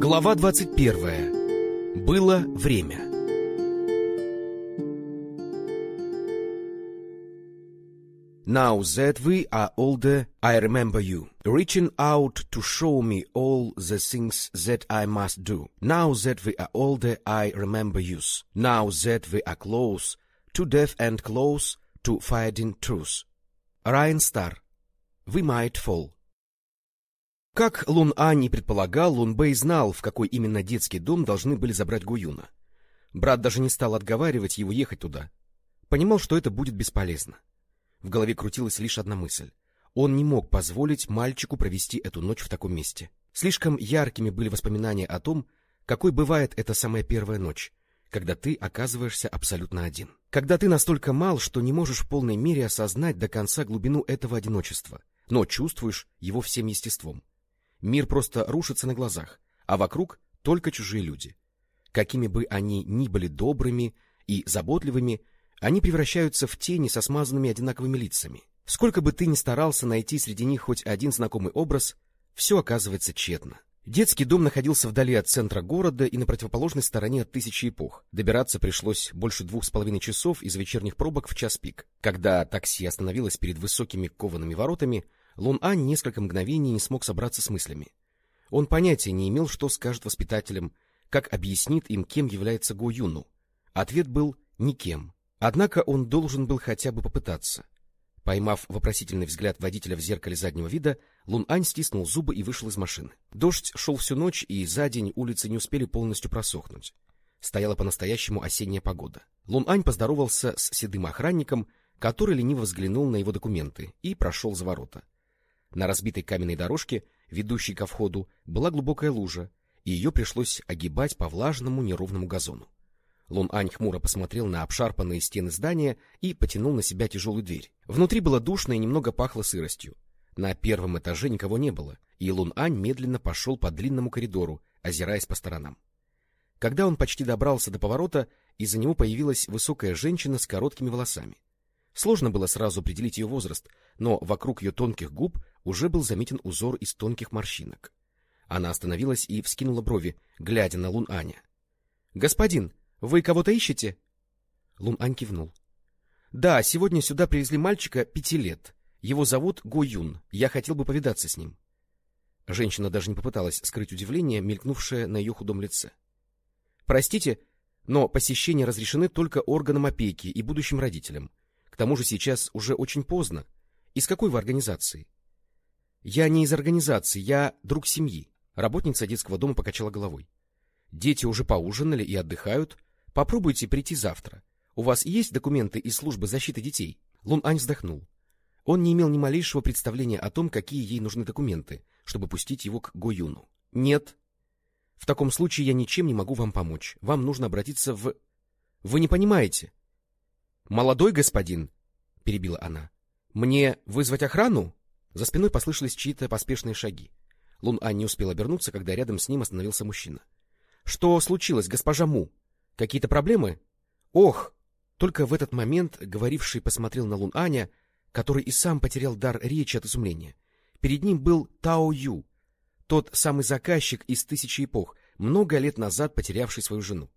Глава 21. Было время. Now that we are older, I remember you, reaching out to show me all the things that I must do. Now that we are older, I remember you. Now that we are close to death and close to finding truth. Райан Стар. We might fall. Как Лун Ань и предполагал, Лун Бэй знал, в какой именно детский дом должны были забрать Гуюна. Брат даже не стал отговаривать его ехать туда. Понимал, что это будет бесполезно. В голове крутилась лишь одна мысль. Он не мог позволить мальчику провести эту ночь в таком месте. Слишком яркими были воспоминания о том, какой бывает эта самая первая ночь, когда ты оказываешься абсолютно один. Когда ты настолько мал, что не можешь в полной мере осознать до конца глубину этого одиночества, но чувствуешь его всем естеством. Мир просто рушится на глазах, а вокруг только чужие люди. Какими бы они ни были добрыми и заботливыми, они превращаются в тени со смазанными одинаковыми лицами. Сколько бы ты ни старался найти среди них хоть один знакомый образ, все оказывается тщетно. Детский дом находился вдали от центра города и на противоположной стороне от тысячи эпох. Добираться пришлось больше двух с половиной часов из вечерних пробок в час пик. Когда такси остановилось перед высокими коваными воротами, Лун Ань несколько мгновений не смог собраться с мыслями. Он понятия не имел, что скажет воспитателям, как объяснит им, кем является Го Юну. Ответ был «никем». Однако он должен был хотя бы попытаться. Поймав вопросительный взгляд водителя в зеркале заднего вида, Лун Ань стиснул зубы и вышел из машины. Дождь шел всю ночь, и за день улицы не успели полностью просохнуть. Стояла по-настоящему осенняя погода. Лун Ань поздоровался с седым охранником, который лениво взглянул на его документы и прошел за ворота. На разбитой каменной дорожке, ведущей ко входу, была глубокая лужа, и ее пришлось огибать по влажному неровному газону. Лун Ань хмуро посмотрел на обшарпанные стены здания и потянул на себя тяжелую дверь. Внутри было душно и немного пахло сыростью. На первом этаже никого не было, и Лун Ань медленно пошел по длинному коридору, озираясь по сторонам. Когда он почти добрался до поворота, из-за него появилась высокая женщина с короткими волосами. Сложно было сразу определить ее возраст, но вокруг ее тонких губ уже был заметен узор из тонких морщинок. Она остановилась и вскинула брови, глядя на Лун Аня. — Господин, вы кого-то ищете? Лун Ань кивнул. — Да, сегодня сюда привезли мальчика пяти лет. Его зовут Го Юн. Я хотел бы повидаться с ним. Женщина даже не попыталась скрыть удивление, мелькнувшее на ее худом лице. — Простите, но посещения разрешены только органам опеки и будущим родителям. К тому же сейчас уже очень поздно. Из какой вы организации? — Я не из организации, я друг семьи. Работница детского дома покачала головой. Дети уже поужинали и отдыхают, Попробуйте прийти завтра. У вас есть документы из службы защиты детей? Лун Ань вздохнул. Он не имел ни малейшего представления о том, какие ей нужны документы, чтобы пустить его к Го Юну. Нет. В таком случае я ничем не могу вам помочь. Вам нужно обратиться в... Вы не понимаете. Молодой господин, перебила она. Мне вызвать охрану? За спиной послышались чьи-то поспешные шаги. Лун Ань не успел обернуться, когда рядом с ним остановился мужчина. — Что случилось, госпожа Му? Какие-то проблемы? Ох! Только в этот момент говоривший посмотрел на Лун Аня, который и сам потерял дар речи от изумления. Перед ним был Тао Ю, тот самый заказчик из тысячи эпох, много лет назад потерявший свою жену.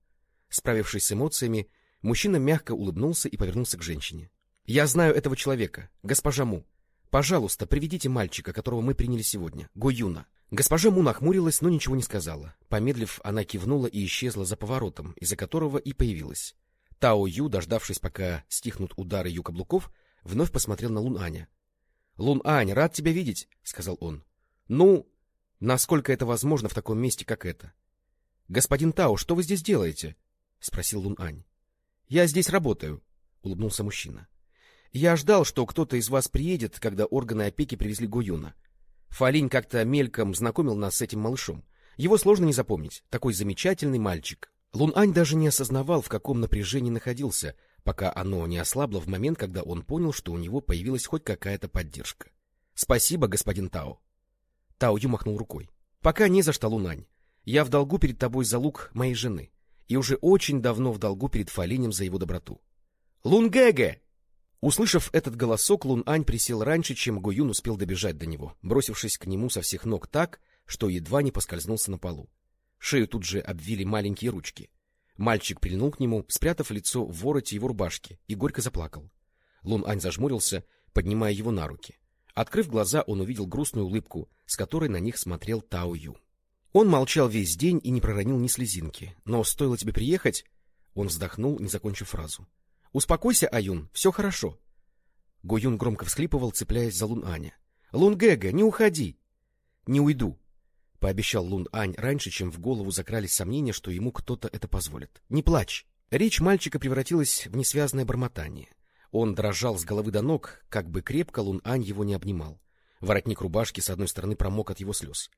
Справившись с эмоциями, мужчина мягко улыбнулся и повернулся к женщине. — Я знаю этого человека, госпожа Му. Пожалуйста, приведите мальчика, которого мы приняли сегодня, Го Юна. Госпожа Му нахмурилась, но ничего не сказала. Помедлив, она кивнула и исчезла за поворотом, из-за которого и появилась. Тао Ю, дождавшись, пока стихнут удары ее каблуков, вновь посмотрел на Лун Аня. — Лун Ань, рад тебя видеть, — сказал он. — Ну, насколько это возможно в таком месте, как это? — Господин Тао, что вы здесь делаете? — спросил Лун Ань. — Я здесь работаю, — улыбнулся мужчина. — Я ждал, что кто-то из вас приедет, когда органы опеки привезли Гуюна. Фалинь как-то мельком знакомил нас с этим малышом. Его сложно не запомнить. Такой замечательный мальчик. Лун-Ань даже не осознавал, в каком напряжении находился, пока оно не ослабло в момент, когда он понял, что у него появилась хоть какая-то поддержка. — Спасибо, господин Тао. Тао Ю махнул рукой. — Пока не за что, Лунань. Я в долгу перед тобой за лук моей жены. И уже очень давно в долгу перед Фалинем за его доброту. — Лунгэгэ! Услышав этот голосок, Лун Ань присел раньше, чем Гуюн успел добежать до него, бросившись к нему со всех ног так, что едва не поскользнулся на полу. Шею тут же обвили маленькие ручки. Мальчик прильнул к нему, спрятав лицо в вороте его рубашки, и горько заплакал. Лун Ань зажмурился, поднимая его на руки. Открыв глаза, он увидел грустную улыбку, с которой на них смотрел Тао Ю. Он молчал весь день и не проронил ни слезинки. Но стоило тебе приехать... Он вздохнул, не закончив фразу. — Успокойся, Аюн, все хорошо. Го Юн громко всхлипывал, цепляясь за Лун Аня. — Лун Гэга, не уходи! — Не уйду, — пообещал Лун Ань раньше, чем в голову закрались сомнения, что ему кто-то это позволит. — Не плачь! Речь мальчика превратилась в несвязное бормотание. Он дрожал с головы до ног, как бы крепко Лун Ань его не обнимал. Воротник рубашки с одной стороны промок от его слез.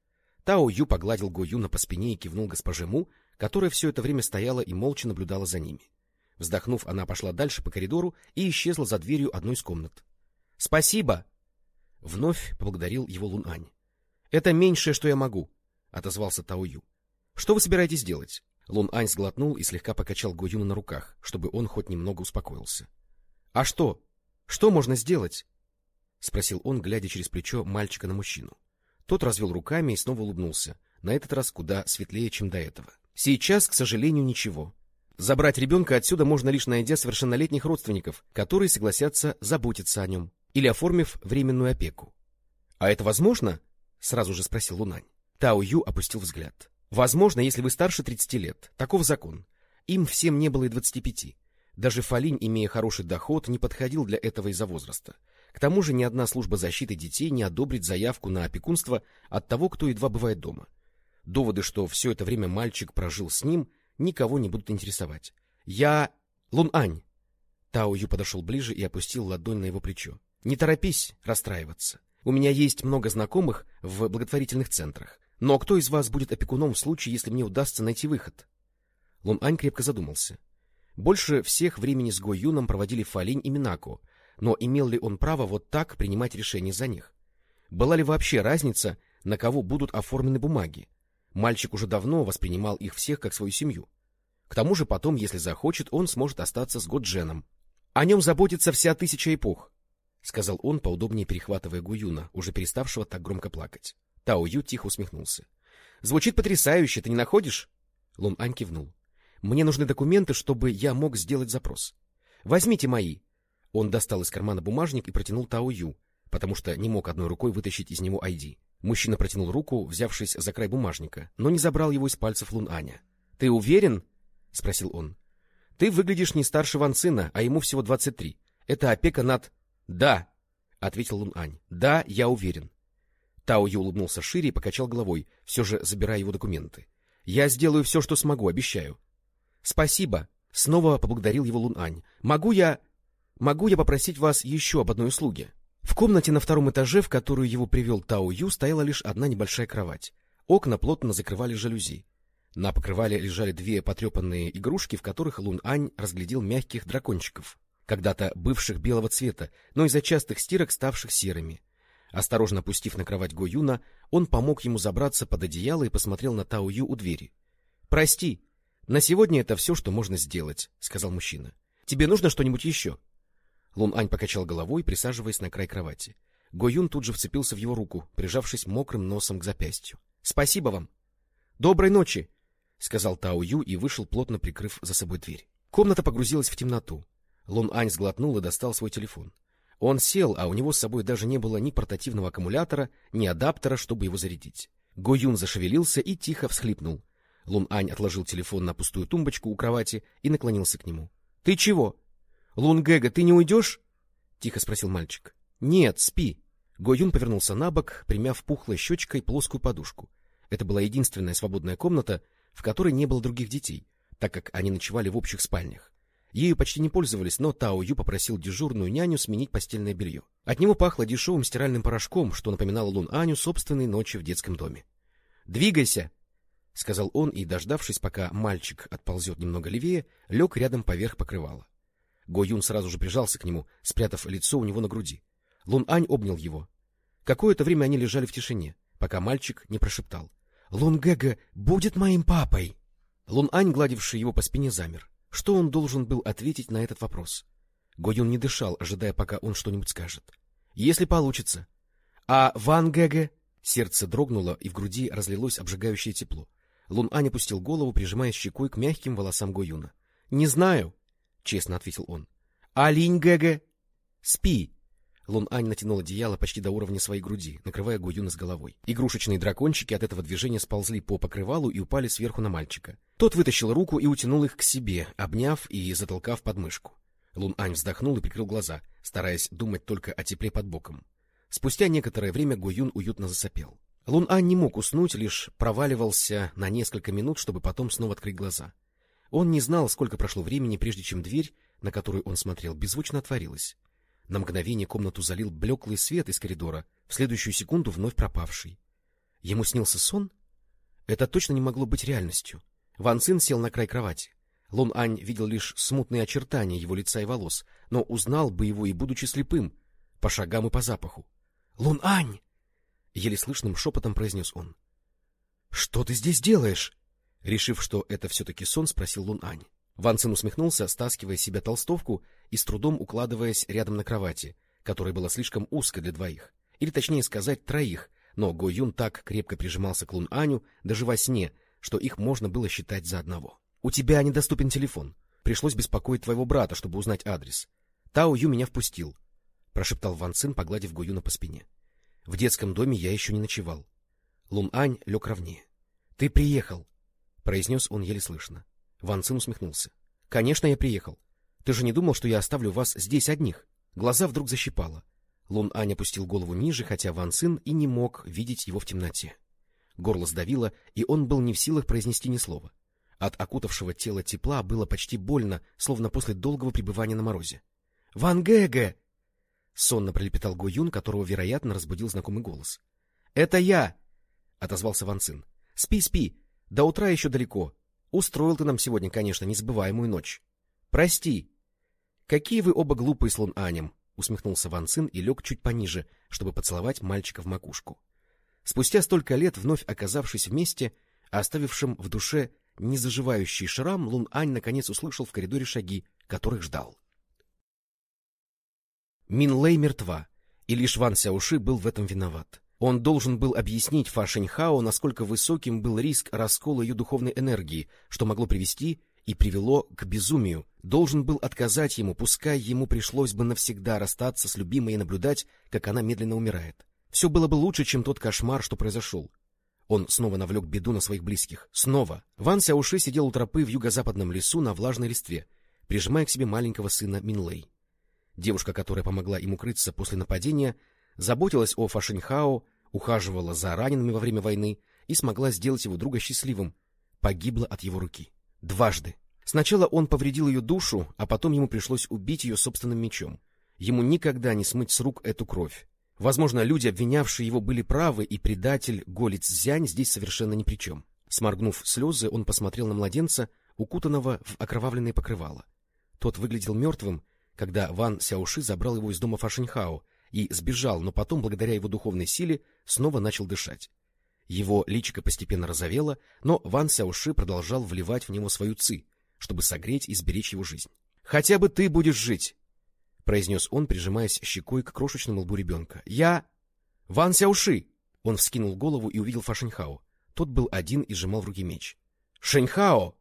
Тао Ю погладил Го Юна по спине и кивнул госпоже Му, которая все это время стояла и молча наблюдала за ними. Вздохнув, она пошла дальше по коридору и исчезла за дверью одной из комнат. — Спасибо! — вновь поблагодарил его Лун Ань. — Это меньшее, что я могу, — отозвался Тао Ю. — Что вы собираетесь делать? Лун Ань сглотнул и слегка покачал Го Юна на руках, чтобы он хоть немного успокоился. — А что? Что можно сделать? — спросил он, глядя через плечо мальчика на мужчину. Тот развел руками и снова улыбнулся, на этот раз куда светлее, чем до этого. — Сейчас, к сожалению, ничего. Забрать ребенка отсюда можно лишь найдя совершеннолетних родственников, которые согласятся заботиться о нем, или оформив временную опеку. — А это возможно? — сразу же спросил Лунань. Тао Ю опустил взгляд. — Возможно, если вы старше 30 лет. Таков закон. Им всем не было и 25. Даже Фалинь, имея хороший доход, не подходил для этого из-за возраста. К тому же ни одна служба защиты детей не одобрит заявку на опекунство от того, кто едва бывает дома. Доводы, что все это время мальчик прожил с ним, никого не будут интересовать. Я... Лун-Ань! Тао Ю подошел ближе и опустил ладонь на его плечо. Не торопись расстраиваться. У меня есть много знакомых в благотворительных центрах. Но кто из вас будет опекуном в случае, если мне удастся найти выход? Лун-Ань крепко задумался. Больше всех времени с Го Юном проводили Фалинь и Минако, но имел ли он право вот так принимать решения за них? Была ли вообще разница, на кого будут оформлены бумаги? Мальчик уже давно воспринимал их всех как свою семью. К тому же потом, если захочет, он сможет остаться с Годженом. О нем заботится вся тысяча эпох, — сказал он, поудобнее перехватывая Гуюна, уже переставшего так громко плакать. Тао Ю тихо усмехнулся. — Звучит потрясающе, ты не находишь? Лун Ань кивнул. — Мне нужны документы, чтобы я мог сделать запрос. Возьмите мои. Он достал из кармана бумажник и протянул Тао Ю, потому что не мог одной рукой вытащить из него ID. Мужчина протянул руку, взявшись за край бумажника, но не забрал его из пальцев Лун Аня. — Ты уверен? — спросил он. — Ты выглядишь не старше Ван Цина, а ему всего двадцать три. Это опека над... — Да, — ответил Лун Ань. — Да, я уверен. Тао Ю улыбнулся шире и покачал головой, все же забирая его документы. — Я сделаю все, что смогу, обещаю. — Спасибо. Снова поблагодарил его Лун Ань. — Могу я... Могу я попросить вас еще об одной услуге? В комнате на втором этаже, в которую его привел Тао Ю, стояла лишь одна небольшая кровать. Окна плотно закрывали жалюзи. На покрывале лежали две потрепанные игрушки, в которых Лун Ань разглядел мягких дракончиков, когда-то бывших белого цвета, но из-за частых стирок ставших серыми. Осторожно опустив на кровать Го Юна, он помог ему забраться под одеяло и посмотрел на Тао Ю у двери. — Прости, на сегодня это все, что можно сделать, — сказал мужчина. — Тебе нужно что-нибудь еще? — Лун Ань покачал головой, присаживаясь на край кровати. Го Юн тут же вцепился в его руку, прижавшись мокрым носом к запястью. — Спасибо вам. — Доброй ночи, — сказал Тао Ю и вышел, плотно прикрыв за собой дверь. Комната погрузилась в темноту. Лун Ань сглотнул и достал свой телефон. Он сел, а у него с собой даже не было ни портативного аккумулятора, ни адаптера, чтобы его зарядить. Го Юн зашевелился и тихо всхлипнул. Лун Ань отложил телефон на пустую тумбочку у кровати и наклонился к нему. — Ты чего? — Лунгэга, ты не уйдешь? — тихо спросил мальчик. — Нет, спи. Гоюн повернулся на бок, примяв пухлой щечкой плоскую подушку. Это была единственная свободная комната, в которой не было других детей, так как они ночевали в общих спальнях. Ею почти не пользовались, но Тао Ю попросил дежурную няню сменить постельное белье. От него пахло дешевым стиральным порошком, что напоминало Лун Аню собственной ночи в детском доме. — Двигайся! — сказал он и, дождавшись, пока мальчик отползет немного левее, лег рядом поверх покрывала. Го Юн сразу же прижался к нему, спрятав лицо у него на груди. Лун Ань обнял его. Какое-то время они лежали в тишине, пока мальчик не прошептал. — Лун Гэга будет моим папой! Лун Ань, гладивший его по спине, замер. Что он должен был ответить на этот вопрос? Го Юн не дышал, ожидая, пока он что-нибудь скажет. — Если получится. — А Ван Гэга? Сердце дрогнуло, и в груди разлилось обжигающее тепло. Лун Ань опустил голову, прижимая щекой к мягким волосам Го Юна. — Не знаю, — честно ответил он. — А Линь Гэгэ? — Спи. Лун Ань натянул одеяло почти до уровня своей груди, накрывая Го Юна с головой. Игрушечные дракончики от этого движения сползли по покрывалу и упали сверху на мальчика. Тот вытащил руку и утянул их к себе, обняв и затолкав под мышку. Лун Ань вздохнул и прикрыл глаза, стараясь думать только о тепле под боком. Спустя некоторое время Го Юн уютно засопел. Лун Ань не мог уснуть, лишь проваливался на несколько минут, чтобы потом снова открыть глаза. Он не знал, сколько прошло времени, прежде чем дверь, на которую он смотрел, беззвучно отворилась. На мгновение комнату залил блеклый свет из коридора, в следующую секунду вновь пропавший. Ему снился сон? Это точно не могло быть реальностью. Ван Цин сел на край кровати. Лун Ань видел лишь смутные очертания его лица и волос, но узнал бы его и будучи слепым, по шагам и по запаху. — Лун Ань! — еле слышным шепотом произнес он. — Что ты здесь делаешь? Решив, что это все-таки сон, спросил Лун Ань. Ван Цин усмехнулся, стаскивая с себя толстовку и с трудом укладываясь рядом на кровати, которая была слишком узкой для двоих. Или, точнее сказать, троих, но Го Юн так крепко прижимался к Лун Аню, даже во сне, что их можно было считать за одного. — У тебя недоступен телефон. Пришлось беспокоить твоего брата, чтобы узнать адрес. Тао Ю меня впустил, — прошептал Ван погладив Го Юна по спине. — В детском доме я еще не ночевал. Лун Ань лег ровнее. — Ты приехал, — произнес он еле слышно. Ван Цин усмехнулся. — Конечно, я приехал. Ты же не думал, что я оставлю вас здесь одних? Глаза вдруг защипало. Лун Ань опустил голову ниже, хотя Ван Цин и не мог видеть его в темноте. Горло сдавило, и он был не в силах произнести ни слова. От окутавшего тела тепла было почти больно, словно после долгого пребывания на морозе. — Ван Гэгэ! — сонно пролепетал Го Юн, которого, вероятно, разбудил знакомый голос. — Это я! — отозвался Ван Цин. — Спи, спи! До утра еще далеко. Устроил ты нам сегодня, конечно, незабываемую ночь. Прости. Какие вы оба глупые с Лун Анем, усмехнулся Ван Цин и лег чуть пониже, чтобы поцеловать мальчика в макушку. Спустя столько лет, вновь оказавшись вместе, оставившим в душе незаживающий шрам, Лун Ань наконец услышал в коридоре шаги, которых ждал. Мин Лэй мертва, и лишь Ван Сяуши был в этом виноват. Он должен был объяснить Фа Шэньхао, насколько высоким был риск раскола ее духовной энергии, что могло привести и привело к безумию. Должен был отказать ему, пускай ему пришлось бы навсегда расстаться с любимой и наблюдать, как она медленно умирает. Все было бы лучше, чем тот кошмар, что произошел. Он снова навлек беду на своих близких. Снова. Ван Сяуши сидел у тропы в юго-западном лесу на влажной листве, прижимая к себе маленького сына Минлей. Девушка, которая помогла ему крыться после нападения, заботилась о Фашиньхао, ухаживала за ранеными во время войны и смогла сделать его друга счастливым, погибла от его руки. Дважды. Сначала он повредил ее душу, а потом ему пришлось убить ее собственным мечом. Ему никогда не смыть с рук эту кровь. Возможно, люди, обвинявшие его, были правы, и предатель Голиц Зянь здесь совершенно ни при чем. Сморгнув слезы, он посмотрел на младенца, укутанного в окровавленное покрывало. Тот выглядел мертвым, когда Ван Сяоши забрал его из дома Фашиньхао и сбежал, но потом, благодаря его духовной силе, снова начал дышать. Его личико постепенно розовело, но Ван Сяоши продолжал вливать в него свою ци, чтобы согреть и сберечь его жизнь. — Хотя бы ты будешь жить! — произнес он, прижимаясь щекой к крошечному лбу ребенка. — Я... — Ван Сяоши! Он вскинул голову и увидел Фашеньхао. Тот был один и сжимал в руке меч. — Шеньхао!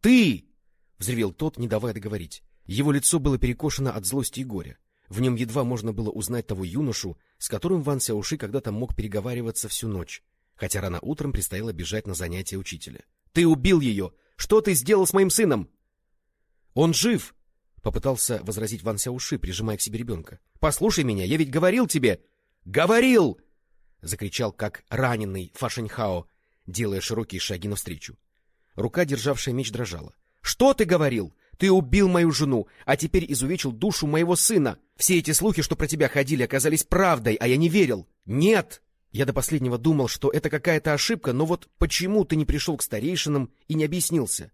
Ты! — взревел тот, не давая договорить. Его лицо было перекошено от злости и горя. В нем едва можно было узнать того юношу, с которым Ван Сяуши когда-то мог переговариваться всю ночь, хотя рано утром предстояло бежать на занятия учителя. — Ты убил ее! Что ты сделал с моим сыном? — Он жив! — попытался возразить Ван Сяуши, прижимая к себе ребенка. — Послушай меня, я ведь говорил тебе! — Говорил! — закричал, как раненый Фашеньхао, делая широкие шаги навстречу. Рука, державшая меч, дрожала. — Что ты говорил? Ты убил мою жену, а теперь изувечил душу моего сына. Все эти слухи, что про тебя ходили, оказались правдой, а я не верил. Нет! Я до последнего думал, что это какая-то ошибка, но вот почему ты не пришел к старейшинам и не объяснился?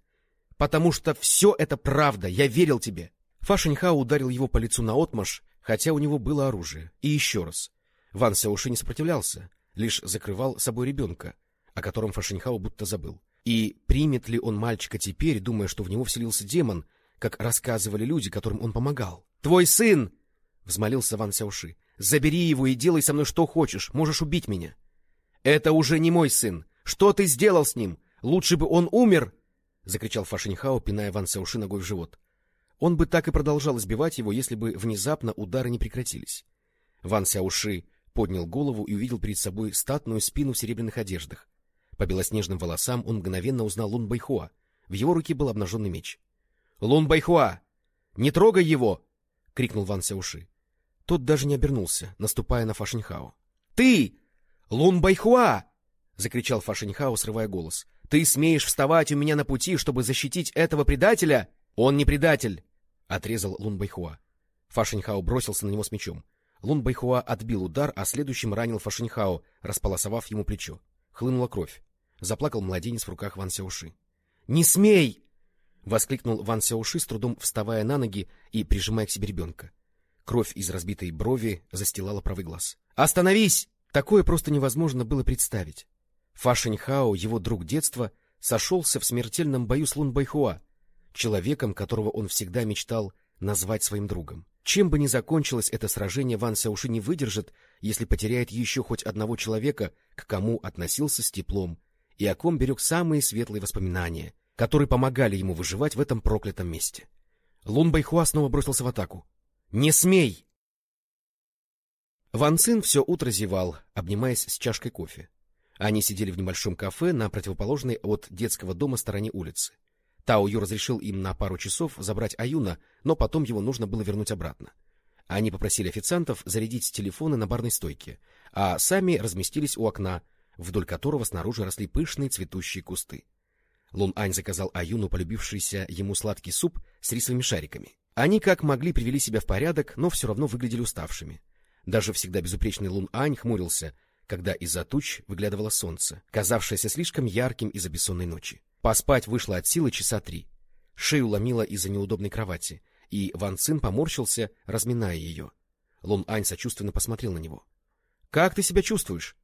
Потому что все это правда, я верил тебе. Фашеньха ударил его по лицу наотмашь, хотя у него было оружие. И еще раз. Ван Сяуши не сопротивлялся, лишь закрывал собой ребенка, о котором Фашеньхао будто забыл. И примет ли он мальчика теперь, думая, что в него вселился демон, как рассказывали люди, которым он помогал. — Твой сын! — взмолился Ван Сяуши. — Забери его и делай со мной что хочешь, можешь убить меня. — Это уже не мой сын. Что ты сделал с ним? Лучше бы он умер! — закричал Фашиньхао, пиная Ван Сяуши ногой в живот. Он бы так и продолжал избивать его, если бы внезапно удары не прекратились. Ван Сяуши поднял голову и увидел перед собой статную спину в серебряных одеждах. По белоснежным волосам он мгновенно узнал Лун Байхуа. В его руке был обнаженный меч. — Лун Байхуа! Не трогай его! — крикнул Ван Сяуши. Тот даже не обернулся, наступая на Фашиньхао. — Ты! Лун Байхуа! — закричал Фашиньхао, срывая голос. — Ты смеешь вставать у меня на пути, чтобы защитить этого предателя? Он не предатель! — отрезал Лун Байхуа. Фашиньхао бросился на него с мечом. Лун Байхуа отбил удар, а следующим ранил Фашиньхао, располосовав ему плечо. Хлынула кровь. Заплакал младенец в руках Ван Сяуши. — Не смей! — воскликнул Ван Сяуши, с трудом вставая на ноги и прижимая к себе ребенка. Кровь из разбитой брови застилала правый глаз. — Остановись! Такое просто невозможно было представить. Фашиньхао, его друг детства, сошелся в смертельном бою с Лун Байхуа, человеком, которого он всегда мечтал назвать своим другом. Чем бы ни закончилось это сражение, Ван Сяуши не выдержит, если потеряет еще хоть одного человека, к кому относился с теплом, и о ком берег самые светлые воспоминания, которые помогали ему выживать в этом проклятом месте. Лун Байхуа снова бросился в атаку. «Не смей!» Ван Цин все утро зевал, обнимаясь с чашкой кофе. Они сидели в небольшом кафе на противоположной от детского дома стороне улицы. Тао Ю разрешил им на пару часов забрать Аюна, но потом его нужно было вернуть обратно. Они попросили официантов зарядить телефоны на барной стойке, а сами разместились у окна, вдоль которого снаружи росли пышные цветущие кусты. Лун Ань заказал Аюну полюбившийся ему сладкий суп с рисовыми шариками. Они как могли привели себя в порядок, но все равно выглядели уставшими. Даже всегда безупречный Лун Ань хмурился, когда из-за туч выглядывало солнце, казавшееся слишком ярким из-за бессонной ночи. Поспать вышло от силы часа три. Шею ломило из-за неудобной кровати, и Ван Цин поморщился, разминая ее. Лун Ань сочувственно посмотрел на него. — Как ты себя чувствуешь?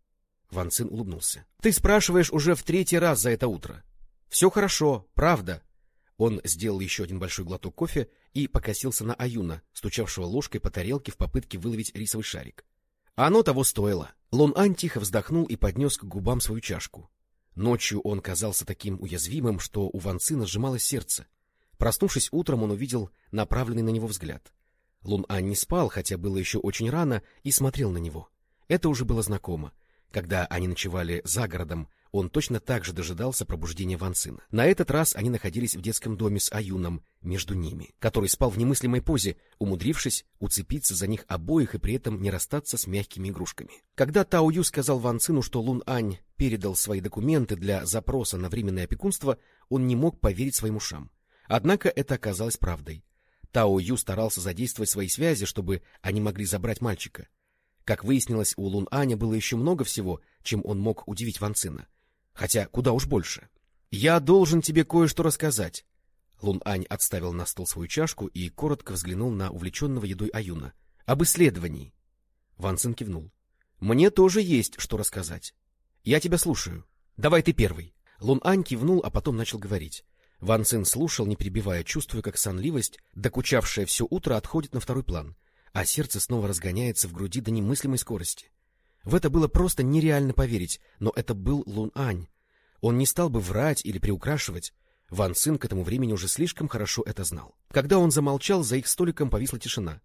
Ван Цин улыбнулся. — Ты спрашиваешь уже в третий раз за это утро. — Все хорошо, правда. Он сделал еще один большой глоток кофе и покосился на Аюна, стучавшего ложкой по тарелке в попытке выловить рисовый шарик. Оно того стоило. Лун Ань тихо вздохнул и поднес к губам свою чашку. Ночью он казался таким уязвимым, что у Ван Цина сжималось сердце. Проснувшись утром, он увидел направленный на него взгляд. Лун Ань не спал, хотя было еще очень рано, и смотрел на него. Это уже было знакомо. Когда они ночевали за городом, он точно так же дожидался пробуждения Ван. На этот раз они находились в детском доме с Аюном между ними, который спал в немыслимой позе, умудрившись уцепиться за них обоих и при этом не расстаться с мягкими игрушками. Когда Тао Ю сказал Ван что Лун Ань передал свои документы для запроса на временное опекунство, он не мог поверить своим ушам. Однако это оказалось правдой. Тао Ю старался задействовать свои связи, чтобы они могли забрать мальчика. Как выяснилось, у Лун Аня было еще много всего, чем он мог удивить Ван Цина. Хотя куда уж больше. «Я должен тебе кое-что рассказать». Лун Ань отставил на стол свою чашку и коротко взглянул на увлеченного едой Аюна. «Об исследовании». Ван Цин кивнул. «Мне тоже есть что рассказать. Я тебя слушаю. Давай ты первый». Лун Ань кивнул, а потом начал говорить. Ван Цин слушал, не перебивая, чувствуя, как сонливость, докучавшая все утро, отходит на второй план, а сердце снова разгоняется в груди до немыслимой скорости. В это было просто нереально поверить, но это был Лун Ань. Он не стал бы врать или приукрашивать. Ван Цин к этому времени уже слишком хорошо это знал. Когда он замолчал, за их столиком повисла тишина.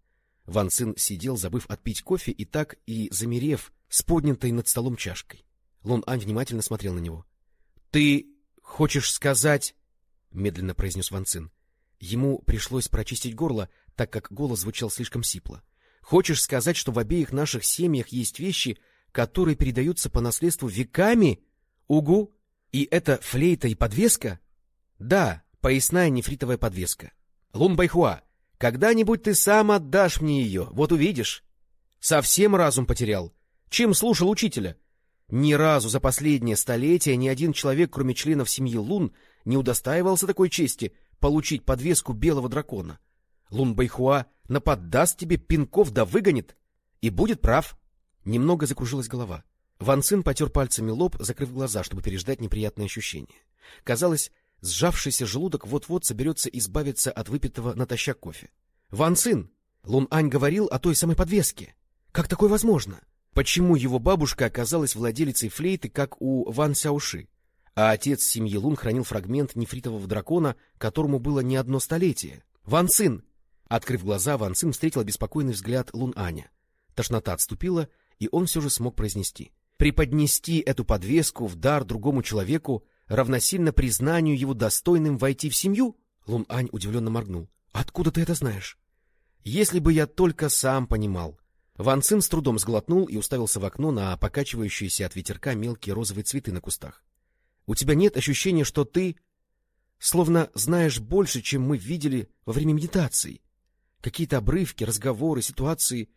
Ван Цин сидел, забыв отпить кофе, и так и замерев с поднятой над столом чашкой. Лун Ань внимательно смотрел на него. — Ты хочешь сказать... — медленно произнес Ван Цин. Ему пришлось прочистить горло, так как голос звучал слишком сипло. Хочешь сказать, что в обеих наших семьях есть вещи, которые передаются по наследству веками? Угу! И это флейта и подвеска? Да, поясная нефритовая подвеска. Лун Байхуа, когда-нибудь ты сам отдашь мне ее, вот увидишь. Совсем разум потерял. Чем слушал учителя? Ни разу за последнее столетие ни один человек, кроме членов семьи Лун, не удостаивался такой чести получить подвеску белого дракона. Лун Байхуа наподдаст тебе пинков да выгонит. И будет прав. Немного закружилась голова. Ван Цин потер пальцами лоб, закрыв глаза, чтобы переждать неприятные ощущения. Казалось, сжавшийся желудок вот-вот соберется избавиться от выпитого натощак кофе. — Ван Цин! Лун Ань говорил о той самой подвеске. Как такое возможно? Почему его бабушка оказалась владелицей флейты, как у Ван Сяуши? А отец семьи Лун хранил фрагмент нефритового дракона, которому было не одно столетие. Ван Цин! Открыв глаза, Ван Цин встретил беспокойный взгляд Лун Аня. Тошнота отступила, и он все же смог произнести. Преподнести эту подвеску в дар другому человеку равносильно признанию его достойным войти в семью? Лун Ань удивленно моргнул. — Откуда ты это знаешь? — Если бы я только сам понимал. Ван Цин с трудом сглотнул и уставился в окно на покачивающиеся от ветерка мелкие розовые цветы на кустах. — У тебя нет ощущения, что ты... Словно знаешь больше, чем мы видели во время медитации. Какие-то обрывки, разговоры, ситуации.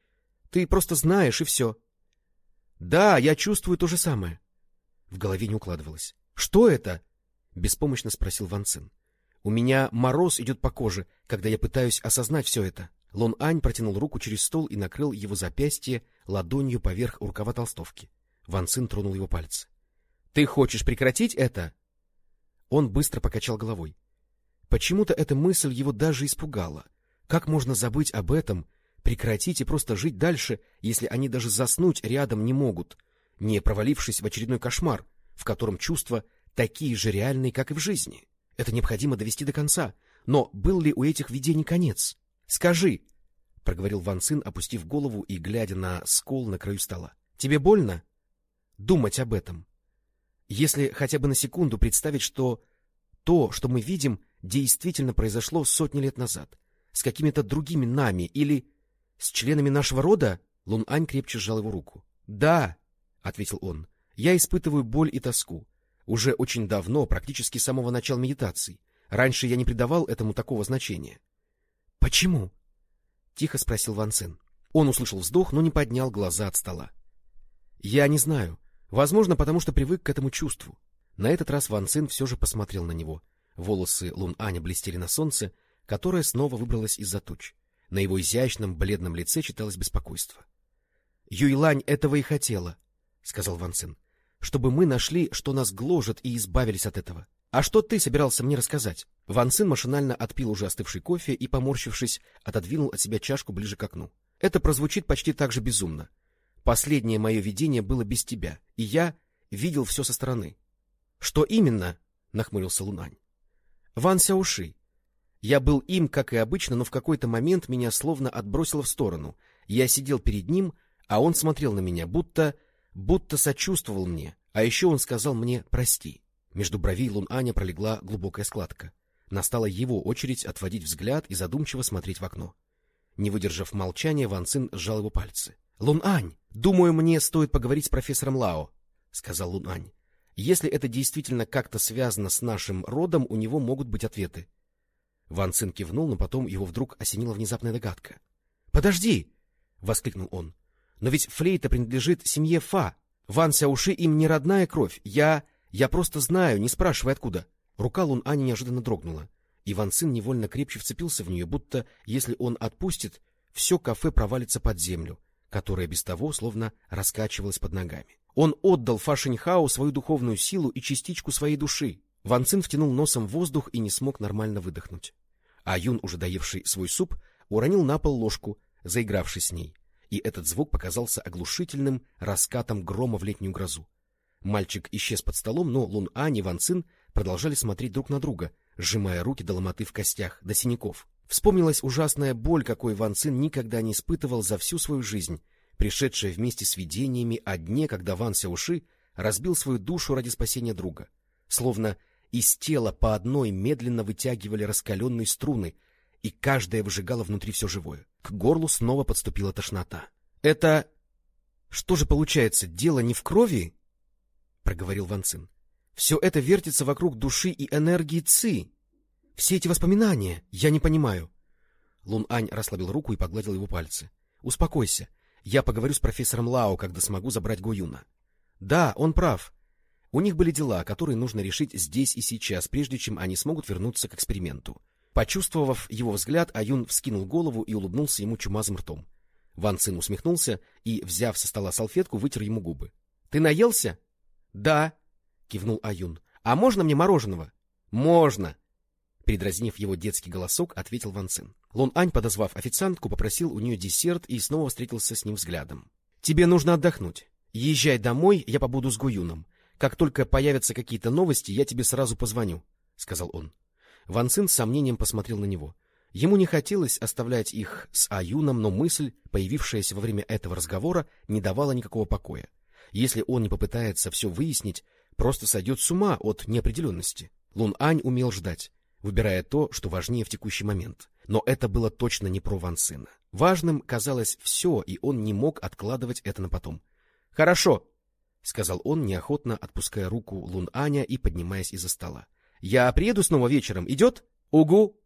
Ты просто знаешь, и все. — Да, я чувствую то же самое. В голове не укладывалось. — Что это? — беспомощно спросил Ван Цин. — У меня мороз идет по коже, когда я пытаюсь осознать все это. Лон Ань протянул руку через стол и накрыл его запястье ладонью поверх рукава толстовки. Ван Цин тронул его пальцы. — Ты хочешь прекратить это? Он быстро покачал головой. Почему-то эта мысль его даже испугала. Как можно забыть об этом, прекратить и просто жить дальше, если они даже заснуть рядом не могут, не провалившись в очередной кошмар, в котором чувства такие же реальные, как и в жизни? Это необходимо довести до конца. Но был ли у этих видений конец? Скажи, — проговорил Ван Цин, опустив голову и глядя на скол на краю стола. — Тебе больно? Думать об этом. Если хотя бы на секунду представить, что то, что мы видим, действительно произошло сотни лет назад, с какими-то другими нами или с членами нашего рода, Лун Ань крепче сжал его руку. — Да, — ответил он, — я испытываю боль и тоску. Уже очень давно, практически с самого начала медитации. Раньше я не придавал этому такого значения. — Почему? — тихо спросил Ван Цин. Он услышал вздох, но не поднял глаза от стола. — Я не знаю. Возможно, потому что привык к этому чувству. На этот раз Ван Цин все же посмотрел на него. Волосы Лун Аня блестели на солнце, которое снова выбралось из-за туч. На его изящном, бледном лице читалось беспокойство. — Юйлань этого и хотела, — сказал Ван Цин, — чтобы мы нашли, что нас гложет, и избавились от этого. А что ты собирался мне рассказать? Ван Цин машинально отпил уже остывший кофе и, поморщившись, отодвинул от себя чашку ближе к окну. Это прозвучит почти так же безумно. Последнее мое видение было без тебя, и я видел все со стороны. — Что именно? — нахмурился Лунань. — Ван Сяуши. Я был им, как и обычно, но в какой-то момент меня словно отбросило в сторону. Я сидел перед ним, а он смотрел на меня, будто... будто сочувствовал мне, а еще он сказал мне «прости». Между бровей Лун Аня пролегла глубокая складка. Настала его очередь отводить взгляд и задумчиво смотреть в окно. Не выдержав молчания, Ван Цин сжал его пальцы. — Лун Ань, думаю, мне стоит поговорить с профессором Лао, — сказал Лун Ань. — Если это действительно как-то связано с нашим родом, у него могут быть ответы. Ван Цин кивнул, но потом его вдруг осенила внезапная догадка. — Подожди! — воскликнул он. — Но ведь флейта принадлежит семье Фа. Ван Сяуши им не родная кровь. Я... Я просто знаю, не спрашивай откуда. Рука Лун Ани неожиданно дрогнула. Иван Сын невольно крепче вцепился в нее, будто, если он отпустит, все кафе провалится под землю, которая без того словно раскачивалась под ногами. Он отдал Фашиньхао свою духовную силу и частичку своей души. Ван Цин втянул носом воздух и не смог нормально выдохнуть. А Юн, уже доевший свой суп, уронил на пол ложку, заигравшись с ней, и этот звук показался оглушительным раскатом грома в летнюю грозу. Мальчик исчез под столом, но Лун Ань и Ван Цин продолжали смотреть друг на друга, сжимая руки до ломоты в костях, до синяков. Вспомнилась ужасная боль, какой Ван Цин никогда не испытывал за всю свою жизнь, пришедшая вместе с видениями о дне, когда Ван Сяуши разбил свою душу ради спасения друга. Словно из тела по одной медленно вытягивали раскаленные струны, и каждая выжигала внутри все живое. К горлу снова подступила тошнота. — Это... Что же получается, дело не в крови? — проговорил Ван Цин. — Все это вертится вокруг души и энергии Ци. Все эти воспоминания, я не понимаю. Лун Ань расслабил руку и погладил его пальцы. — Успокойся. Я поговорю с профессором Лао, когда смогу забрать Го Юна. Да, он прав. У них были дела, которые нужно решить здесь и сейчас, прежде чем они смогут вернуться к эксперименту. Почувствовав его взгляд, Аюн вскинул голову и улыбнулся ему чумазым ртом. Ван Цин усмехнулся и, взяв со стола салфетку, вытер ему губы. — Ты наелся? —— Да, — кивнул Аюн. — А можно мне мороженого? — Можно. Передразнив его детский голосок, ответил Ван Цин. Лон Ань, подозвав официантку, попросил у нее десерт и снова встретился с ним взглядом. — Тебе нужно отдохнуть. Езжай домой, я побуду с Гуюном. Как только появятся какие-то новости, я тебе сразу позвоню, — сказал он. Ван Цин с сомнением посмотрел на него. Ему не хотелось оставлять их с Аюном, но мысль, появившаяся во время этого разговора, не давала никакого покоя. Если он не попытается все выяснить, просто сойдет с ума от неопределенности. Лун Ань умел ждать, выбирая то, что важнее в текущий момент. Но это было точно не про Ван Сына. Важным казалось все, и он не мог откладывать это на потом. — Хорошо, — сказал он, неохотно отпуская руку Лун Аня и поднимаясь из-за стола. — Я приеду снова вечером. Идет? — Угу.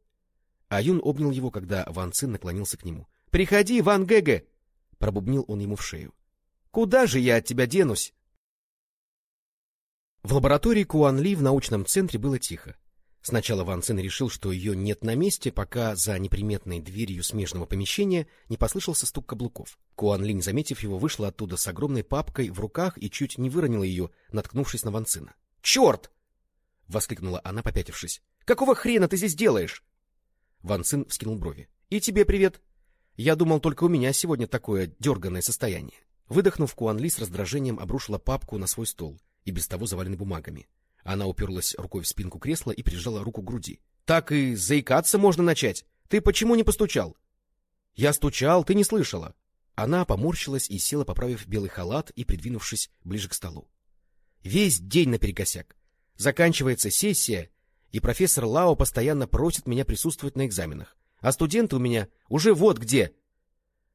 Аюн обнял его, когда Ван Цин наклонился к нему. — Приходи, Ван Гэгэ! — пробубнил он ему в шею. — Куда же я от тебя денусь? В лаборатории Куан Ли в научном центре было тихо. Сначала Ван Цин решил, что ее нет на месте, пока за неприметной дверью смежного помещения не послышался стук каблуков. Куан Линь, заметив его, вышла оттуда с огромной папкой в руках и чуть не выронила ее, наткнувшись на Ван Цина. — Черт! — воскликнула она, попятившись. — Какого хрена ты здесь делаешь? Ван Цин вскинул брови. — И тебе привет. Я думал, только у меня сегодня такое дерганное состояние. Выдохнув, Куан Ли с раздражением обрушила папку на свой стол, и без того заваленный бумагами. Она уперлась рукой в спинку кресла и прижала руку к груди. — Так и заикаться можно начать. Ты почему не постучал? — Я стучал, ты не слышала. Она поморщилась и села, поправив белый халат и придвинувшись ближе к столу. Весь день наперекосяк. Заканчивается сессия, и профессор Лао постоянно просит меня присутствовать на экзаменах. А студенты у меня уже вот где.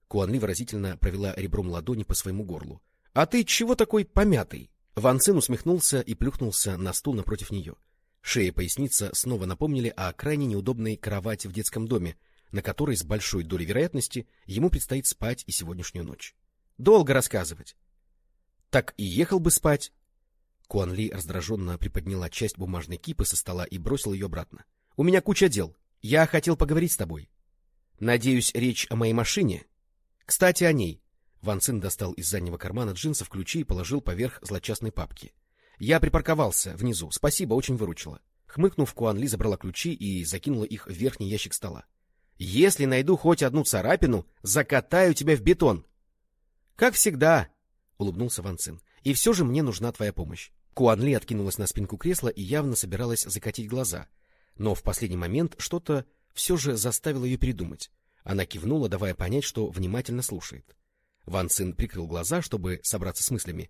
Куанли выразительно провела ребром ладони по своему горлу. — А ты чего такой помятый? Ван Цин усмехнулся и плюхнулся на стул напротив нее. Шея и поясница снова напомнили о крайне неудобной кровати в детском доме, на которой с большой долей вероятности ему предстоит спать и сегодняшнюю ночь. Долго рассказывать. Так и ехал бы спать. Куан Ли раздраженно приподняла часть бумажной кипы со стола и бросил ее обратно. — У меня куча дел. Я хотел поговорить с тобой. Надеюсь, речь о моей машине? Кстати, о ней. Ван Цин достал из заднего кармана джинсов ключи и положил поверх злочастной папки. — Я припарковался внизу. Спасибо, очень выручила. Хмыкнув, Куан Ли забрала ключи и закинула их в верхний ящик стола. — Если найду хоть одну царапину, закатаю тебя в бетон. — Как всегда, — улыбнулся Ван Цин. — И все же мне нужна твоя помощь. Куан Ли откинулась на спинку кресла и явно собиралась закатить глаза. Но в последний момент что-то все же заставило ее передумать. Она кивнула, давая понять, что внимательно слушает. Ван Цин прикрыл глаза, чтобы собраться с мыслями.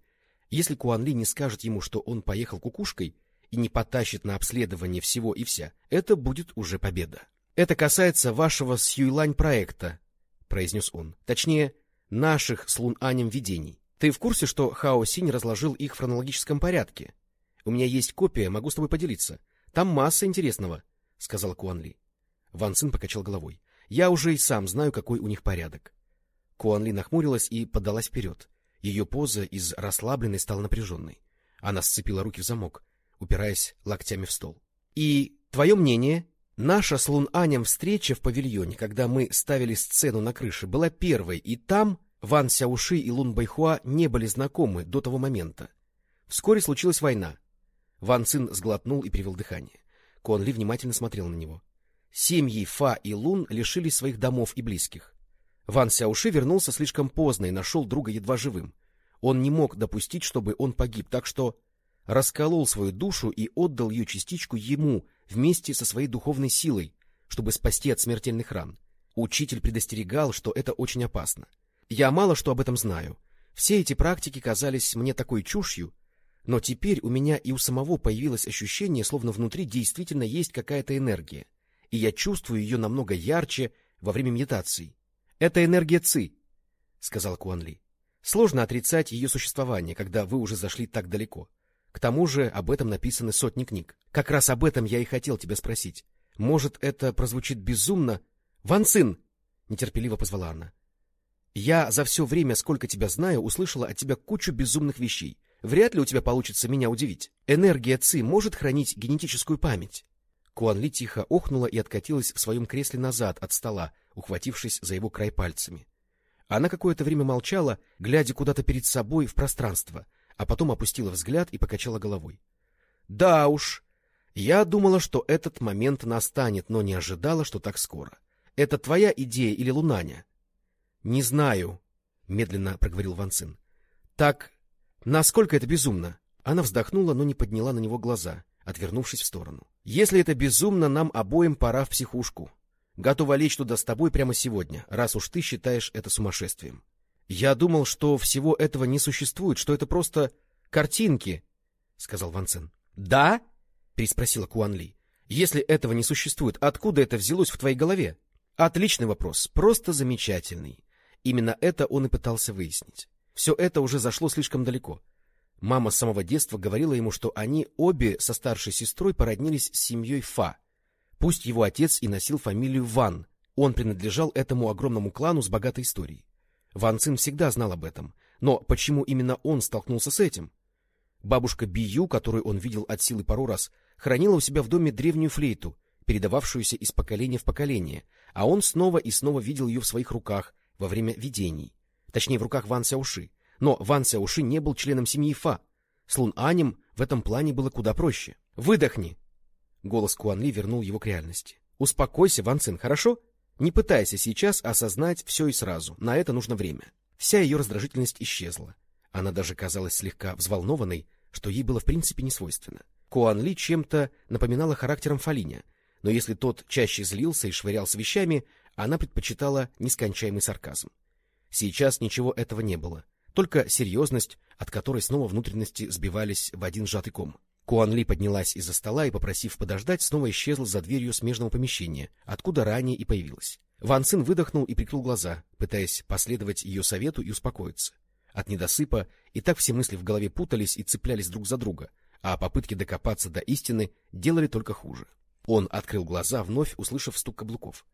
Если Куан Ли не скажет ему, что он поехал кукушкой, и не потащит на обследование всего и вся, это будет уже победа. — Это касается вашего с Юйлань проекта, — произнес он. — Точнее, наших с Лун Анем видений. Ты в курсе, что Хао Синь разложил их в хронологическом порядке? У меня есть копия, могу с тобой поделиться. Там масса интересного, — сказал Куан Ли. Ван Цин покачал головой. — Я уже и сам знаю, какой у них порядок. Куанли нахмурилась и подалась вперед. Ее поза из расслабленной стала напряженной. Она сцепила руки в замок, упираясь локтями в стол. — И твое мнение? Наша с Лун Анем встреча в павильоне, когда мы ставили сцену на крыше, была первой, и там Ван Сяуши и Лун Байхуа не были знакомы до того момента. Вскоре случилась война. Ван Цин сглотнул и перевел дыхание. Куан Ли внимательно смотрел на него. Семьи Фа и Лун лишились своих домов и близких. Ван Сяуши вернулся слишком поздно и нашел друга едва живым. Он не мог допустить, чтобы он погиб, так что расколол свою душу и отдал ее частичку ему вместе со своей духовной силой, чтобы спасти от смертельных ран. Учитель предостерегал, что это очень опасно. Я мало что об этом знаю. Все эти практики казались мне такой чушью, но теперь у меня и у самого появилось ощущение, словно внутри действительно есть какая-то энергия, и я чувствую ее намного ярче во время медитации. Это энергия Ци, — сказал Куан Ли. Сложно отрицать ее существование, когда вы уже зашли так далеко. К тому же об этом написаны сотни книг. Как раз об этом я и хотел тебя спросить. Может, это прозвучит безумно? — Ван Цин! — нетерпеливо позвала она. — Я за все время, сколько тебя знаю, услышала от тебя кучу безумных вещей. Вряд ли у тебя получится меня удивить. Энергия Ци может хранить генетическую память. Куан Ли тихо охнула и откатилась в своем кресле назад от стола, ухватившись за его край пальцами. Она какое-то время молчала, глядя куда-то перед собой в пространство, а потом опустила взгляд и покачала головой. — Да уж, я думала, что этот момент настанет, но не ожидала, что так скоро. Это твоя идея или Лунаня? — Не знаю, — медленно проговорил Ван Цин. — Так, насколько это безумно? Она вздохнула, но не подняла на него глаза, отвернувшись в сторону. — Если это безумно, нам обоим пора в психушку. Готова лечь туда с тобой прямо сегодня, раз уж ты считаешь это сумасшествием. Я думал, что всего этого не существует, что это просто картинки, — сказал Ван Цен. — Да? — переспросила Куан Ли. — Если этого не существует, откуда это взялось в твоей голове? Отличный вопрос, просто замечательный. Именно это он и пытался выяснить. Все это уже зашло слишком далеко. Мама с самого детства говорила ему, что они обе со старшей сестрой породнились с семьей Фа. Пусть его отец и носил фамилию Ван, он принадлежал этому огромному клану с богатой историей. Ван Цин всегда знал об этом, но почему именно он столкнулся с этим? Бабушка Бию, которую он видел от силы пару раз, хранила у себя в доме древнюю флейту, передававшуюся из поколения в поколение, а он снова и снова видел ее в своих руках во время видений, точнее в руках Ван Сяоши. Но Ван Сяоши не был членом семьи Фа. С Лун Анем в этом плане было куда проще. «Выдохни!» Голос Куанли вернул его к реальности. «Успокойся, Ван Цин, хорошо? Не пытайся сейчас осознать все и сразу. На это нужно время». Вся ее раздражительность исчезла. Она даже казалась слегка взволнованной, что ей было в принципе не свойственно. Куан Ли чем-то напоминала характером Фалиня, но если тот чаще злился и швырял с вещами, она предпочитала нескончаемый сарказм. Сейчас ничего этого не было только серьезность, от которой снова внутренности сбивались в один сжатый ком. Куан Ли поднялась из-за стола и, попросив подождать, снова исчезла за дверью смежного помещения, откуда ранее и появилась. Ван Цин выдохнул и прикрыл глаза, пытаясь последовать ее совету и успокоиться. От недосыпа и так все мысли в голове путались и цеплялись друг за друга, а попытки докопаться до истины делали только хуже. Он открыл глаза, вновь услышав стук каблуков.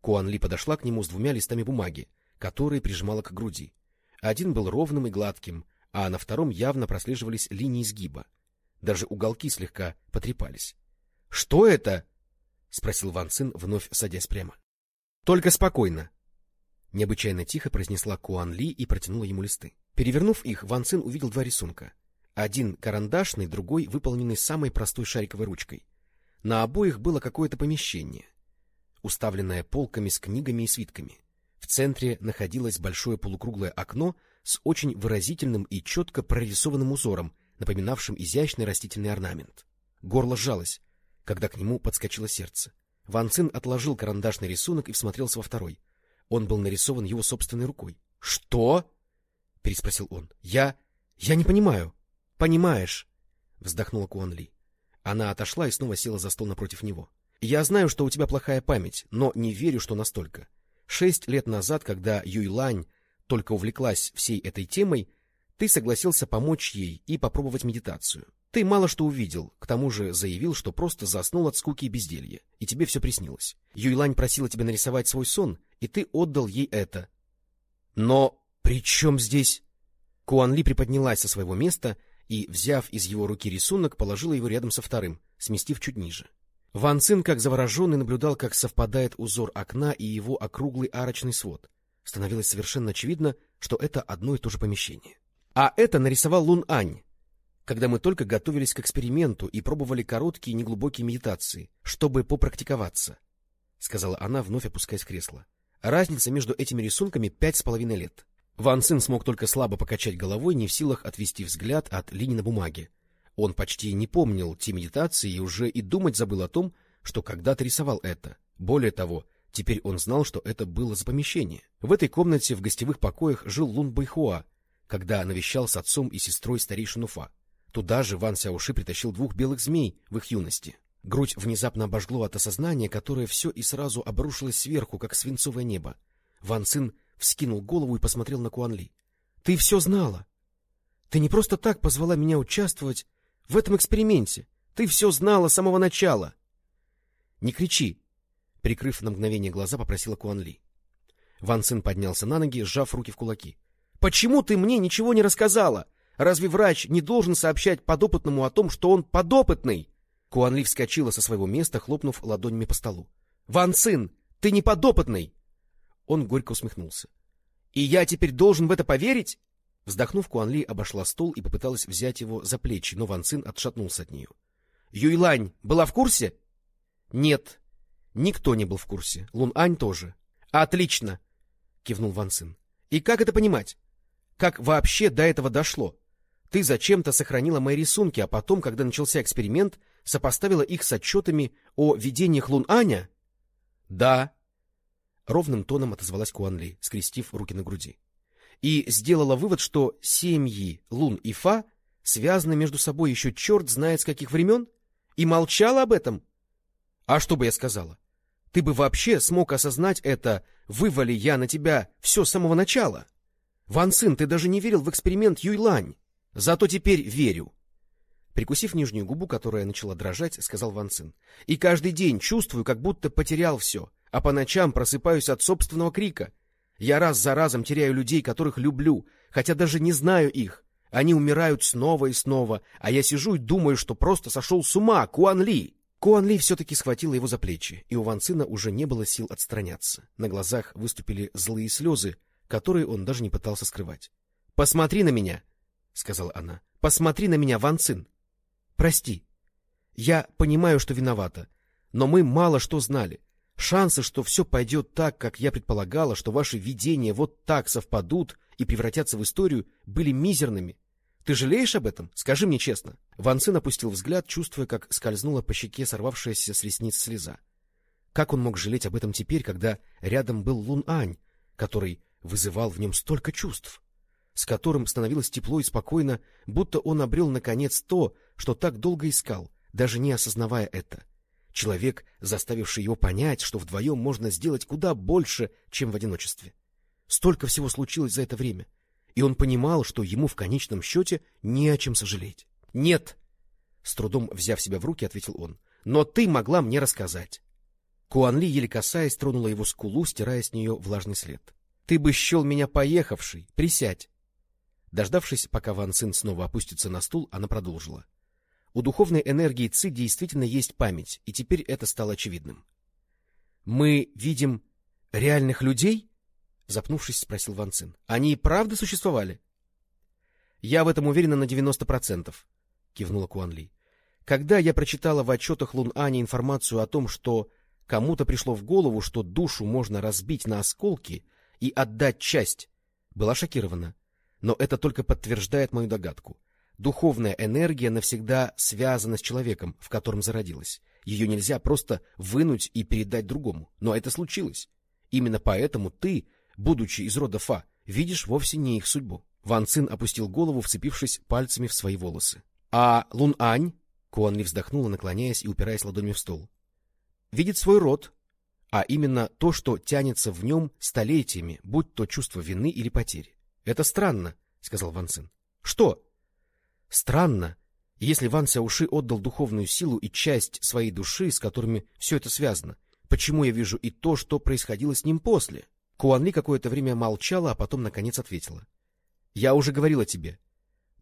Куан Ли подошла к нему с двумя листами бумаги, которые прижимала к груди. Один был ровным и гладким, а на втором явно прослеживались линии сгиба. Даже уголки слегка потрепались. — Что это? — спросил Ван Цин, вновь садясь прямо. — Только спокойно. Необычайно тихо произнесла Куан Ли и протянула ему листы. Перевернув их, Ван Цин увидел два рисунка. Один карандашный, другой выполненный самой простой шариковой ручкой. На обоих было какое-то помещение, уставленное полками с книгами и свитками. В центре находилось большое полукруглое окно с очень выразительным и четко прорисованным узором, напоминавшим изящный растительный орнамент. Горло сжалось, когда к нему подскочило сердце. Ван Цин отложил карандашный рисунок и всмотрелся во второй. Он был нарисован его собственной рукой. — Что? — переспросил он. — Я... я не понимаю. — Понимаешь, — вздохнула Куан Ли. Она отошла и снова села за стол напротив него. — Я знаю, что у тебя плохая память, но не верю, что настолько. Шесть лет назад, когда Юйлань только увлеклась всей этой темой, ты согласился помочь ей и попробовать медитацию. Ты мало что увидел, к тому же заявил, что просто заснул от скуки и безделья, и тебе все приснилось. Юйлань просила тебя нарисовать свой сон, и ты отдал ей это. Но при чем здесь... Куан Ли приподнялась со своего места и, взяв из его руки рисунок, положила его рядом со вторым, сместив чуть ниже. Ван Цин, как завороженный, наблюдал, как совпадает узор окна и его округлый арочный свод. Становилось совершенно очевидно, что это одно и то же помещение. А это нарисовал Лун Ань, когда мы только готовились к эксперименту и пробовали короткие неглубокие медитации, чтобы попрактиковаться, — сказала она, вновь опускаясь в кресло. Разница между этими рисунками пять с половиной лет. Ван Цин смог только слабо покачать головой, не в силах отвести взгляд от линии на бумаге, он почти не помнил те медитации и уже и думать забыл о том, что когда-то рисовал это. Более того, теперь он знал, что это было за помещение. В этой комнате в гостевых покоях жил Лун Байхуа, когда навещал с отцом и сестрой старейшину Фа. Туда же Ван Сяоши притащил двух белых змей в их юности. Грудь внезапно обожгло от осознания, которое все и сразу обрушилось сверху, как свинцовое небо. Ван Цин вскинул голову и посмотрел на Куанли. — Ты все знала! Ты не просто так позвала меня участвовать в этом эксперименте. Ты все знала с самого начала. — Не кричи! — прикрыв на мгновение глаза, попросила Куан Ли. Ван Цин поднялся на ноги, сжав руки в кулаки. — Почему ты мне ничего не рассказала? Разве врач не должен сообщать подопытному о том, что он подопытный? Куан Ли вскочила со своего места, хлопнув ладонями по столу. — Ван Цин, ты не подопытный! Он горько усмехнулся. — И я теперь должен в это поверить? Вздохнув, Куанли обошла стол и попыталась взять его за плечи, но Ван Цин отшатнулся от нее. — Юйлань была в курсе? — Нет. Никто не был в курсе. Лун Ань тоже. — Отлично! — кивнул Ван Цин. — И как это понимать? Как вообще до этого дошло? Ты зачем-то сохранила мои рисунки, а потом, когда начался эксперимент, сопоставила их с отчетами о видениях Лун Аня? — Да. Ровным тоном отозвалась Куанли, скрестив руки на груди. И сделала вывод, что семьи Лун и Фа связаны между собой еще черт знает с каких времен? И молчала об этом? А что бы я сказала? Ты бы вообще смог осознать это, вывали я на тебя все с самого начала. Ван Цин, ты даже не верил в эксперимент Юйлань. Зато теперь верю. Прикусив нижнюю губу, которая начала дрожать, сказал Ван Цин. И каждый день чувствую, как будто потерял все, а по ночам просыпаюсь от собственного крика. Я раз за разом теряю людей, которых люблю, хотя даже не знаю их. Они умирают снова и снова, а я сижу и думаю, что просто сошел с ума, Куан Ли. Куан Ли все-таки схватила его за плечи, и у Ван Цина уже не было сил отстраняться. На глазах выступили злые слезы, которые он даже не пытался скрывать. — Посмотри на меня! — сказала она. — Посмотри на меня, Ван Цин! Прости. Я понимаю, что виновата, но мы мало что знали. Шансы, что все пойдет так, как я предполагала, что ваши видения вот так совпадут и превратятся в историю, были мизерными. Ты жалеешь об этом? Скажи мне честно. Ван Цин опустил взгляд, чувствуя, как скользнула по щеке сорвавшаяся с ресниц слеза. Как он мог жалеть об этом теперь, когда рядом был Лун Ань, который вызывал в нем столько чувств, с которым становилось тепло и спокойно, будто он обрел, наконец, то, что так долго искал, даже не осознавая это. Человек, заставивший его понять, что вдвоем можно сделать куда больше, чем в одиночестве. Столько всего случилось за это время, и он понимал, что ему в конечном счете не о чем сожалеть. — Нет! — с трудом взяв себя в руки, ответил он. — Но ты могла мне рассказать. Куанли, еле касаясь, тронула его скулу, стирая с нее влажный след. — Ты бы счел меня поехавший. Присядь. Дождавшись, пока Ван Цин снова опустится на стул, она продолжила. — у духовной энергии Ци действительно есть память, и теперь это стало очевидным. — Мы видим реальных людей? — запнувшись, спросил Ван Цин. — Они и правда существовали? — Я в этом уверена на девяносто процентов, — кивнула Куан Ли. Когда я прочитала в отчетах Лун Ани информацию о том, что кому-то пришло в голову, что душу можно разбить на осколки и отдать часть, была шокирована. Но это только подтверждает мою догадку. Духовная энергия навсегда связана с человеком, в котором зародилась. Ее нельзя просто вынуть и передать другому. Но это случилось. Именно поэтому ты, будучи из рода Фа, видишь вовсе не их судьбу. Ван Цин опустил голову, вцепившись пальцами в свои волосы. — А Лун Ань? — Куан Ли вздохнула, наклоняясь и упираясь ладонями в стол. — Видит свой род, а именно то, что тянется в нем столетиями, будь то чувство вины или потери. — Это странно, — сказал Ван Цин. — Что? Странно, если Ван Сяуши отдал духовную силу и часть своей души, с которыми все это связано, почему я вижу и то, что происходило с ним после? Куанли какое-то время молчала, а потом, наконец, ответила. — Я уже говорила тебе.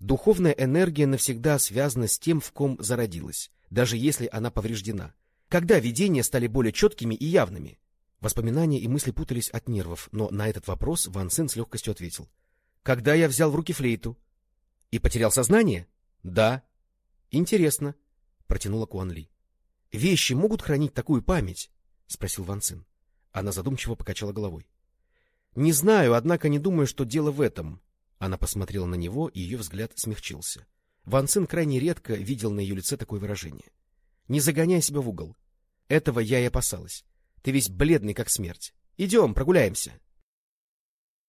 Духовная энергия навсегда связана с тем, в ком зародилась, даже если она повреждена. Когда видения стали более четкими и явными? Воспоминания и мысли путались от нервов, но на этот вопрос Ван Цин с легкостью ответил. — Когда я взял в руки флейту, — И потерял сознание? — Да. — Интересно, — протянула Куанли. — Вещи могут хранить такую память? — спросил Ван Цин. Она задумчиво покачала головой. — Не знаю, однако не думаю, что дело в этом. Она посмотрела на него, и ее взгляд смягчился. Ван Цин крайне редко видел на ее лице такое выражение. — Не загоняй себя в угол. Этого я и опасалась. Ты весь бледный, как смерть. Идем, прогуляемся. —